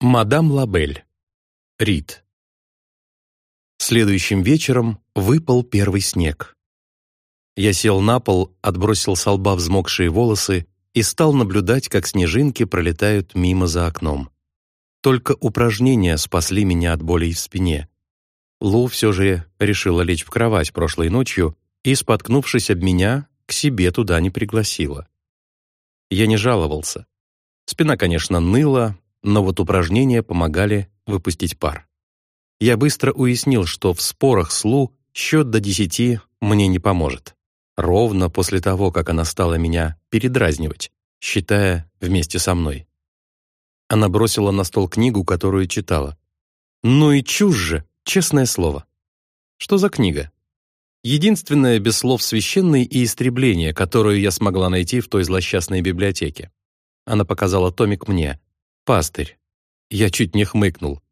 Мадам Лабель. Рид. Следующим вечером выпал первый снег. Я сел на пол, отбросил с лба взмокшие волосы и стал наблюдать, как снежинки пролетают мимо за окном. Только упражнения спасли меня от болей в спине. Лу все же решила лечь в кровать прошлой ночью и, споткнувшись об меня, к себе туда не пригласила. Я не жаловался. Спина, конечно, ныла, но вот упражнения помогали выпустить пар. Я быстро уяснил, что в спорах с Лу счет до десяти мне не поможет. Ровно после того, как она стала меня передразнивать, считая вместе со мной. Она бросила на стол книгу, которую читала. «Ну и чушь же, честное слово!» «Что за книга?» Единственное без слов священное и истребление, которую я смогла найти в той злосчастной библиотеке. Она показала томик мне, «Пастырь». Я чуть не хмыкнул.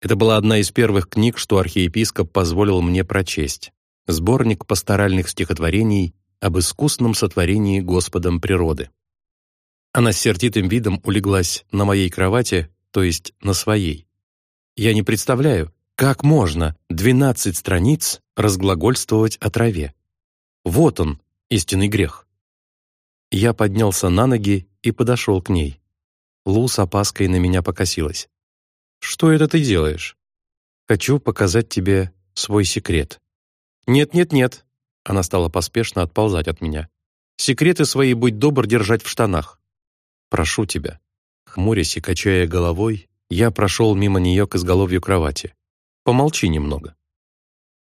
Это была одна из первых книг, что архиепископ позволил мне прочесть. Сборник пасторальных стихотворений об искусном сотворении Господом природы. Она с сердитым видом улеглась на моей кровати, то есть на своей. Я не представляю, как можно 12 страниц разглагольствовать о траве. Вот он, истинный грех. Я поднялся на ноги и подошел к ней. Лу с опаской на меня покосилась. «Что это ты делаешь?» «Хочу показать тебе свой секрет». «Нет-нет-нет», — она стала поспешно отползать от меня. «Секреты свои будь добр держать в штанах». «Прошу тебя». Хмурясь и качая головой, я прошел мимо нее к изголовью кровати. «Помолчи немного».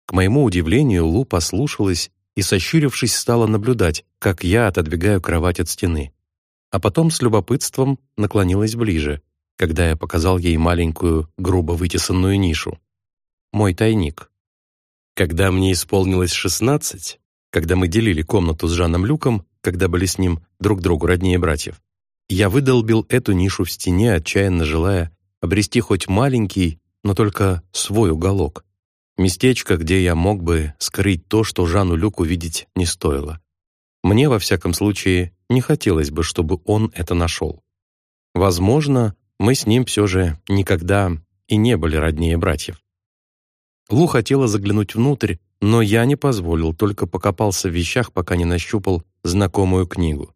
К моему удивлению, Лу послушалась и, сощурившись, стала наблюдать, как я отодвигаю кровать от стены а потом с любопытством наклонилась ближе, когда я показал ей маленькую, грубо вытесанную нишу. Мой тайник. Когда мне исполнилось шестнадцать, когда мы делили комнату с Жаном Люком, когда были с ним друг другу роднее братьев, я выдолбил эту нишу в стене, отчаянно желая обрести хоть маленький, но только свой уголок. Местечко, где я мог бы скрыть то, что Жану Люку видеть не стоило. Мне, во всяком случае, не хотелось бы, чтобы он это нашел. Возможно, мы с ним все же никогда и не были роднее братьев. Лу хотела заглянуть внутрь, но я не позволил, только покопался в вещах, пока не нащупал знакомую книгу.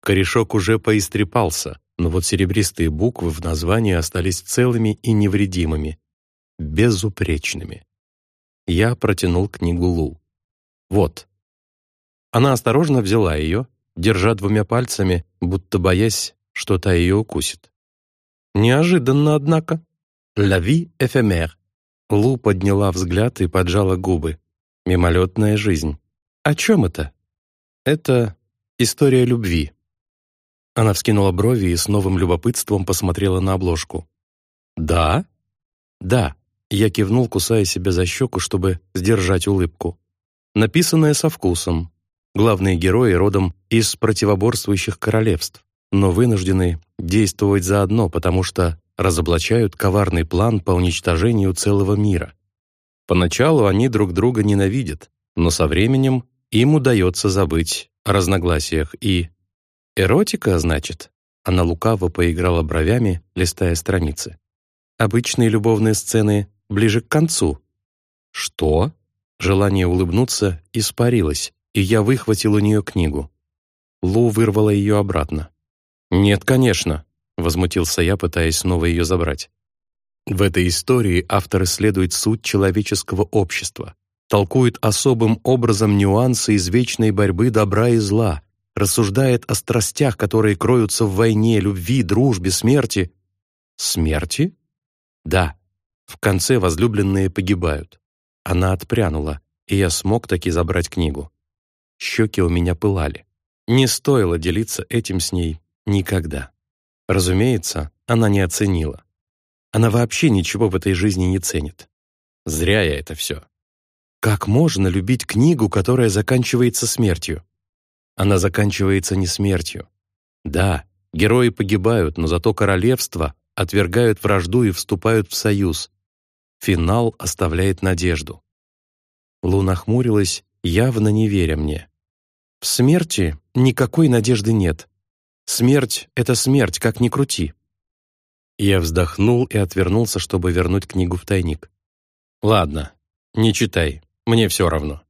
Корешок уже поистрепался, но вот серебристые буквы в названии остались целыми и невредимыми, безупречными. Я протянул книгу Лу. Вот, она осторожно взяла ее, держа двумя пальцами, будто боясь, что та ее укусит. Неожиданно, однако. «La vie éphémère». Лу подняла взгляд и поджала губы. «Мимолетная жизнь». «О чем это?» «Это история любви». Она вскинула брови и с новым любопытством посмотрела на обложку. «Да?» «Да», — я кивнул, кусая себя за щеку, чтобы сдержать улыбку. «Написанное со вкусом, Главные герои родом из противоборствующих королевств, но вынуждены действовать заодно, потому что разоблачают коварный план по уничтожению целого мира. Поначалу они друг друга ненавидят, но со временем им удается забыть о разногласиях и... «Эротика, значит?» Она лукаво поиграла бровями, листая страницы. «Обычные любовные сцены ближе к концу». «Что?» Желание улыбнуться испарилось, и я выхватил у нее книгу. Лу вырвала ее обратно. «Нет, конечно», — возмутился я, пытаясь снова ее забрать. В этой истории автор исследует суть человеческого общества, толкует особым образом нюансы извечной борьбы добра и зла, рассуждает о страстях, которые кроются в войне, любви, дружбе, смерти. Смерти? Да. В конце возлюбленные погибают. Она отпрянула, и я смог таки забрать книгу. Щеки у меня пылали. Не стоило делиться этим с ней никогда. Разумеется, она не оценила. Она вообще ничего в этой жизни не ценит. Зря я это все. Как можно любить книгу, которая заканчивается смертью? Она заканчивается не смертью. Да, герои погибают, но зато королевства отвергают вражду и вступают в союз. Финал оставляет надежду. Луна хмурилась явно не веря мне. В смерти никакой надежды нет. Смерть — это смерть, как ни крути. Я вздохнул и отвернулся, чтобы вернуть книгу в тайник. «Ладно, не читай, мне все равно».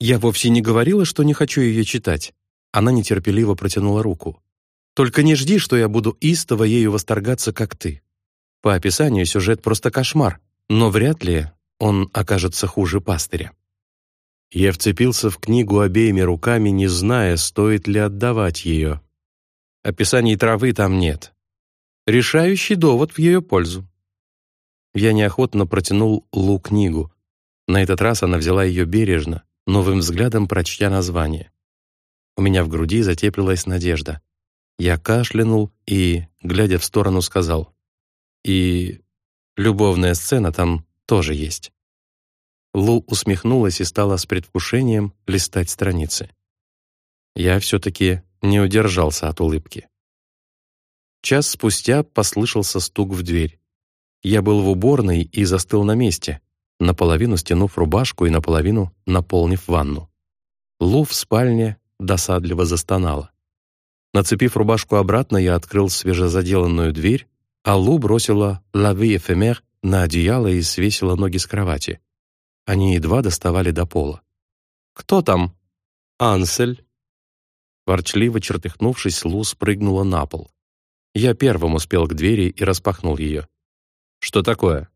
«Я вовсе не говорила, что не хочу ее читать». Она нетерпеливо протянула руку. «Только не жди, что я буду истово ею восторгаться, как ты. По описанию сюжет просто кошмар, но вряд ли он окажется хуже пастыря». Я вцепился в книгу обеими руками, не зная, стоит ли отдавать ее. Описаний травы там нет. Решающий довод в ее пользу. Я неохотно протянул Лу книгу. На этот раз она взяла ее бережно, новым взглядом прочтя название. У меня в груди затеплилась надежда. Я кашлянул и, глядя в сторону, сказал. «И любовная сцена там тоже есть». Лу усмехнулась и стала с предвкушением листать страницы. Я все-таки не удержался от улыбки. Час спустя послышался стук в дверь. Я был в уборной и застыл на месте, наполовину стянув рубашку и наполовину наполнив ванну. Лу в спальне досадливо застонала. Нацепив рубашку обратно, я открыл свежезаделанную дверь, а Лу бросила «La vie éphémère» на одеяло и свесила ноги с кровати. Они едва доставали до пола. «Кто там?» «Ансель». Ворчливо чертыхнувшись, Лу спрыгнула на пол. Я первым успел к двери и распахнул ее. «Что такое?»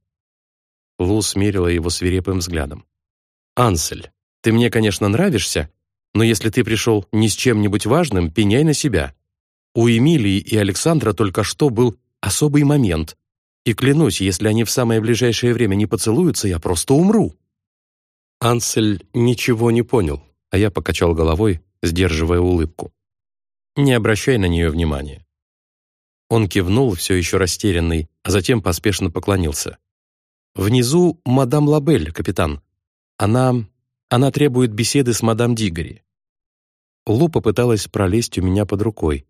Лу смерила его свирепым взглядом. «Ансель, ты мне, конечно, нравишься, но если ты пришел не с чем-нибудь важным, пеняй на себя. У Эмилии и Александра только что был особый момент, и клянусь, если они в самое ближайшее время не поцелуются, я просто умру». Ансель ничего не понял, а я покачал головой, сдерживая улыбку. «Не обращай на нее внимания». Он кивнул, все еще растерянный, а затем поспешно поклонился. «Внизу мадам Лабель, капитан. Она... она требует беседы с мадам Дигори». Лу попыталась пролезть у меня под рукой.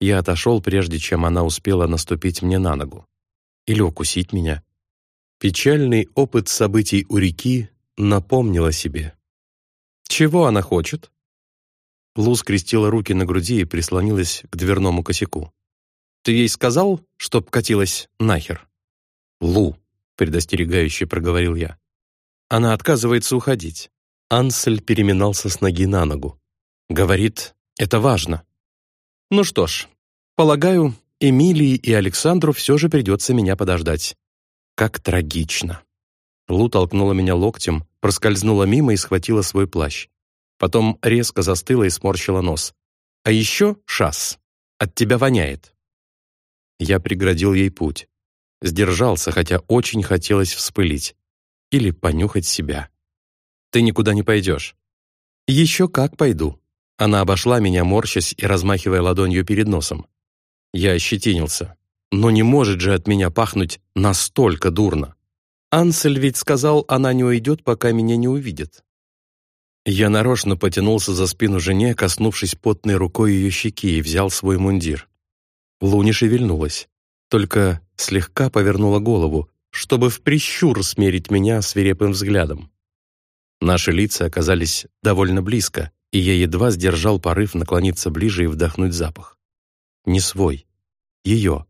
Я отошел, прежде чем она успела наступить мне на ногу. Или укусить меня. Печальный опыт событий у реки напомнила себе. «Чего она хочет?» Лу скрестила руки на груди и прислонилась к дверному косяку. «Ты ей сказал, чтоб катилась нахер?» «Лу», — предостерегающе проговорил я. Она отказывается уходить. Ансель переминался с ноги на ногу. Говорит, это важно. Ну что ж, полагаю, Эмилии и Александру все же придется меня подождать. Как трагично. Лу толкнула меня локтем, проскользнула мимо и схватила свой плащ. Потом резко застыла и сморщила нос. «А еще, Шас, от тебя воняет». Я преградил ей путь. Сдержался, хотя очень хотелось вспылить. Или понюхать себя. «Ты никуда не пойдешь». «Еще как пойду». Она обошла меня, морщась и размахивая ладонью перед носом. Я ощетинился. Но не может же от меня пахнуть настолько дурно. Ансель ведь сказал, она не уйдет, пока меня не увидит. Я нарочно потянулся за спину жене, коснувшись потной рукой ее щеки, и взял свой мундир. Луни шевельнулась, только слегка повернула голову, чтобы в прищур смерить меня свирепым взглядом. Наши лица оказались довольно близко, и я едва сдержал порыв наклониться ближе и вдохнуть запах. Не свой. Ее.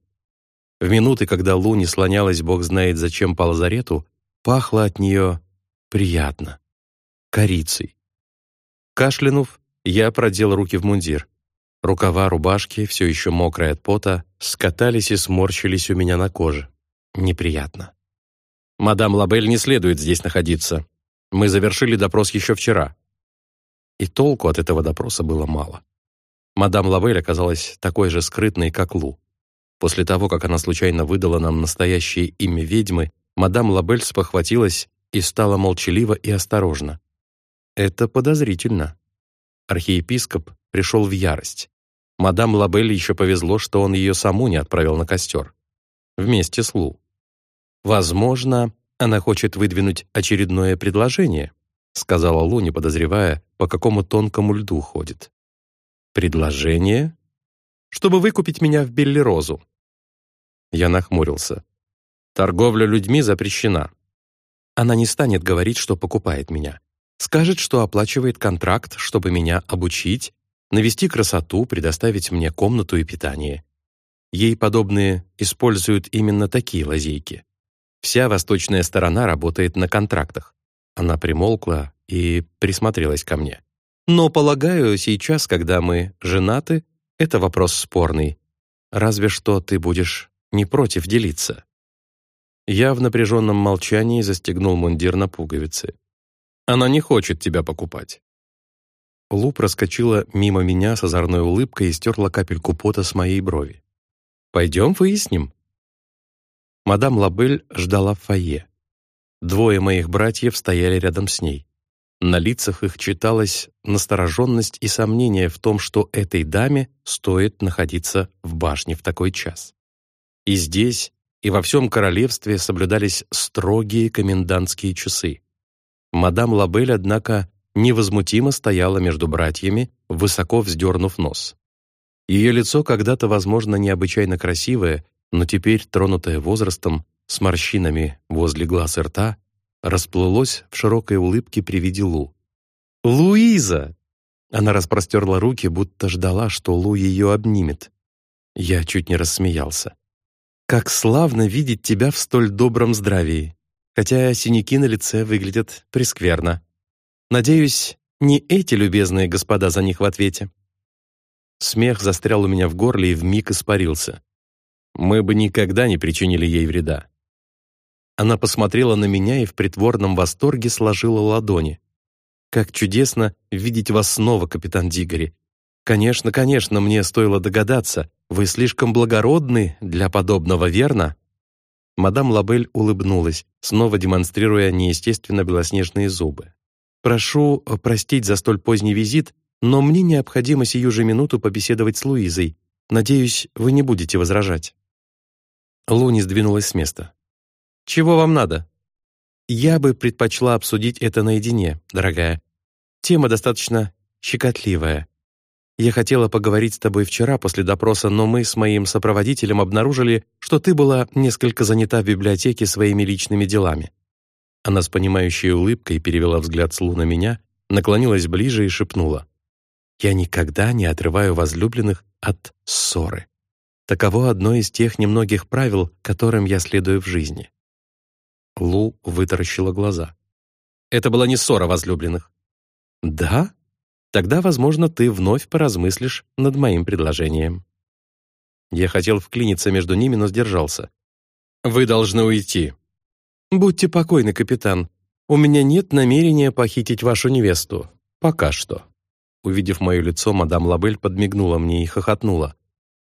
В минуты, когда Луни слонялась бог знает зачем по лазарету, пахло от нее приятно. Корицей. Кашлянув, я продел руки в мундир. Рукава рубашки, все еще мокрые от пота, скатались и сморщились у меня на коже. Неприятно. «Мадам Лабель не следует здесь находиться. Мы завершили допрос еще вчера». И толку от этого допроса было мало. Мадам Лабель оказалась такой же скрытной, как Лу. После того, как она случайно выдала нам настоящее имя ведьмы, мадам Лабель спохватилась и стала молчалива и осторожна. Это подозрительно. Архиепископ пришел в ярость. Мадам Лабель еще повезло, что он ее саму не отправил на костер. Вместе с Лу. Возможно, она хочет выдвинуть очередное предложение, сказала Лу, не подозревая, по какому тонкому льду ходит. Предложение? чтобы выкупить меня в Беллерозу». Я нахмурился. «Торговля людьми запрещена. Она не станет говорить, что покупает меня. Скажет, что оплачивает контракт, чтобы меня обучить, навести красоту, предоставить мне комнату и питание. ей подобные используют именно такие лазейки. Вся восточная сторона работает на контрактах. Она примолкла и присмотрелась ко мне. Но, полагаю, сейчас, когда мы женаты, это вопрос спорный. Разве что ты будешь не против делиться. Я в напряженном молчании застегнул мундир на пуговицы. Она не хочет тебя покупать. Лу проскочила мимо меня с озорной улыбкой и стерла капельку пота с моей брови. «Пойдем выясним». Мадам Лабель ждала в фойе. Двое моих братьев стояли рядом с ней. На лицах их читалась настороженность и сомнение в том, что этой даме стоит находиться в башне в такой час. И здесь, и во всем королевстве соблюдались строгие комендантские часы. Мадам Лабель, однако, невозмутимо стояла между братьями, высоко вздернув нос. Ее лицо когда-то, возможно, необычайно красивое, но теперь, тронутое возрастом, с морщинами возле глаз и рта, расплылось в широкой улыбке при виде Лу. «Луиза!» Она распростерла руки, будто ждала, что Лу ее обнимет. Я чуть не рассмеялся. «Как славно видеть тебя в столь добром здравии, хотя синяки на лице выглядят прескверно. Надеюсь, не эти любезные господа за них в ответе. Смех застрял у меня в горле и вмиг испарился. Мы бы никогда не причинили ей вреда. Она посмотрела на меня и в притворном восторге сложила ладони. «Как чудесно видеть вас снова, капитан Дигори. Конечно, конечно, мне стоило догадаться. Вы слишком благородны для подобного, верно?» Мадам Лабель улыбнулась, снова демонстрируя неестественно белоснежные зубы. Прошу э, простить за столь поздний визит, но мне необходимо сию же минуту побеседовать с Луизой. Надеюсь, вы не будете возражать». Луни сдвинулась с места. «Чего вам надо?» «Я бы предпочла обсудить это наедине, дорогая. Тема достаточно щекотливая. Я хотела поговорить с тобой вчера после допроса, но мы с моим сопроводителем обнаружили, что ты была несколько занята в библиотеке своими личными делами. Она с понимающей улыбкой перевела взгляд с Лу на меня, наклонилась ближе и шепнула. «Я никогда не отрываю возлюбленных от ссоры. Таково одно из тех немногих правил, которым я следую в жизни». Лу вытаращила глаза. «Это была не ссора возлюбленных». «Да? Тогда, возможно, ты вновь поразмыслишь над моим предложением». Я хотел вклиниться между ними, но сдержался. «Вы должны уйти», «Будьте покойны, капитан. У меня нет намерения похитить вашу невесту. Пока что». Увидев мое лицо, мадам Лабель подмигнула мне и хохотнула.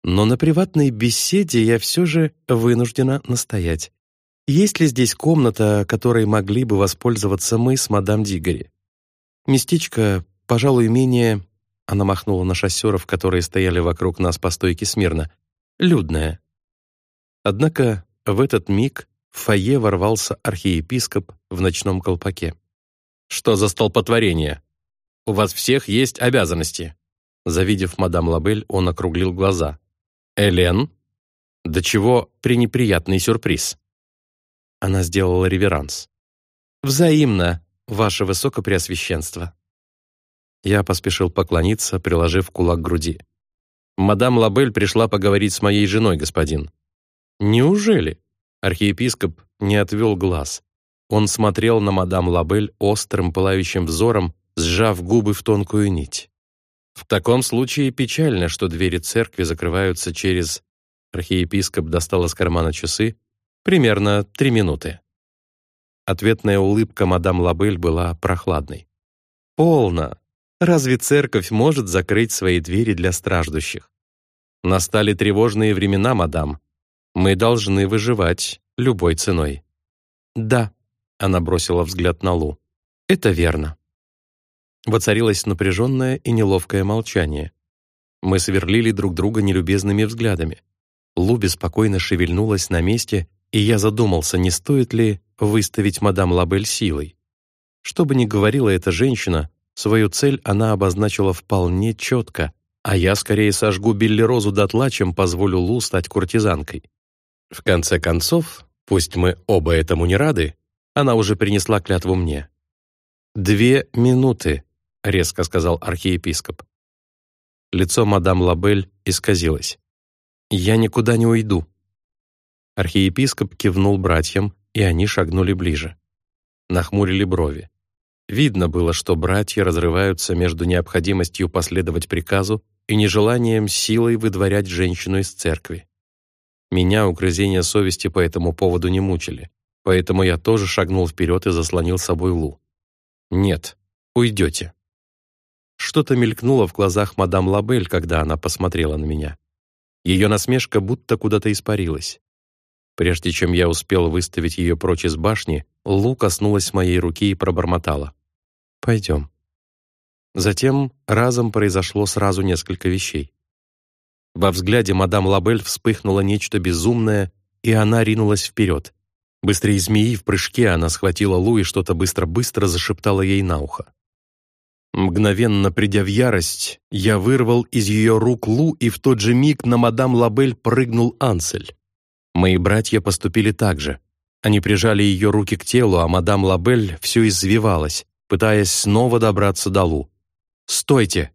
«Но на приватной беседе я все же вынуждена настоять. Есть ли здесь комната, которой могли бы воспользоваться мы с мадам Дигори? Местечко, пожалуй, менее...» Она махнула на шоссеров, которые стояли вокруг нас по стойке смирно. «Людное». Однако в этот миг в фойе ворвался архиепископ в ночном колпаке. «Что за столпотворение? У вас всех есть обязанности!» Завидев мадам Лабель, он округлил глаза. «Элен? До чего пренеприятный сюрприз!» Она сделала реверанс. «Взаимно, ваше высокопреосвященство!» Я поспешил поклониться, приложив кулак к груди. «Мадам Лабель пришла поговорить с моей женой, господин». «Неужели?» Архиепископ не отвел глаз. Он смотрел на мадам Лабель острым пылающим взором, сжав губы в тонкую нить. В таком случае печально, что двери церкви закрываются через... Архиепископ достал из кармана часы. Примерно три минуты. Ответная улыбка мадам Лабель была прохладной. «Полно! Разве церковь может закрыть свои двери для страждущих? Настали тревожные времена, мадам. Мы должны выживать любой ценой. Да, она бросила взгляд на Лу. Это верно. Воцарилось напряженное и неловкое молчание. Мы сверлили друг друга нелюбезными взглядами. Лу беспокойно шевельнулась на месте, и я задумался, не стоит ли выставить мадам Лабель силой. Что бы ни говорила эта женщина, свою цель она обозначила вполне четко, а я скорее сожгу Билли Розу дотла, чем позволю Лу стать куртизанкой. В конце концов, пусть мы оба этому не рады, она уже принесла клятву мне. «Две минуты», — резко сказал архиепископ. Лицо мадам Лабель исказилось. «Я никуда не уйду». Архиепископ кивнул братьям, и они шагнули ближе. Нахмурили брови. Видно было, что братья разрываются между необходимостью последовать приказу и нежеланием силой выдворять женщину из церкви. Меня угрызения совести по этому поводу не мучили, поэтому я тоже шагнул вперед и заслонил собой Лу. «Нет, уйдете». Что-то мелькнуло в глазах мадам Лабель, когда она посмотрела на меня. Ее насмешка будто куда-то испарилась. Прежде чем я успел выставить ее прочь из башни, Лу коснулась моей руки и пробормотала. «Пойдем». Затем разом произошло сразу несколько вещей. Во взгляде мадам Лабель вспыхнуло нечто безумное, и она ринулась вперед. Быстрее змеи в прыжке она схватила Лу и что-то быстро-быстро зашептала ей на ухо. Мгновенно придя в ярость, я вырвал из ее рук Лу, и в тот же миг на мадам Лабель прыгнул Ансель. Мои братья поступили так же. Они прижали ее руки к телу, а мадам Лабель все извивалась, пытаясь снова добраться до Лу. «Стойте!»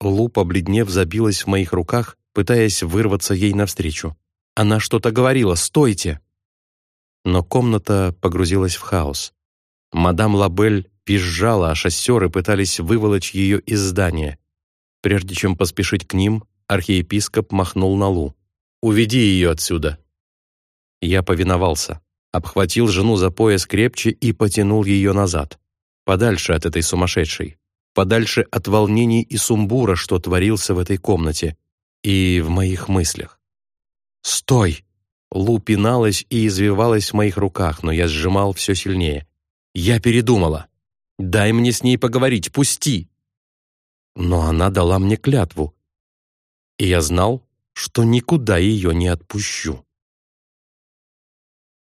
Лу, побледнев, забилась в моих руках, пытаясь вырваться ей навстречу. Она что-то говорила «Стойте!» Но комната погрузилась в хаос. Мадам Лабель визжала, а шоссеры пытались выволочь ее из здания. Прежде чем поспешить к ним, архиепископ махнул на Лу. «Уведи ее отсюда!» Я повиновался, обхватил жену за пояс крепче и потянул ее назад, подальше от этой сумасшедшей, подальше от волнений и сумбура, что творился в этой комнате и в моих мыслях. «Стой!» Лу пиналась и извивалась в моих руках, но я сжимал все сильнее. «Я передумала. Дай мне с ней поговорить, пусти!» Но она дала мне клятву, и я знал, что никуда ее не отпущу.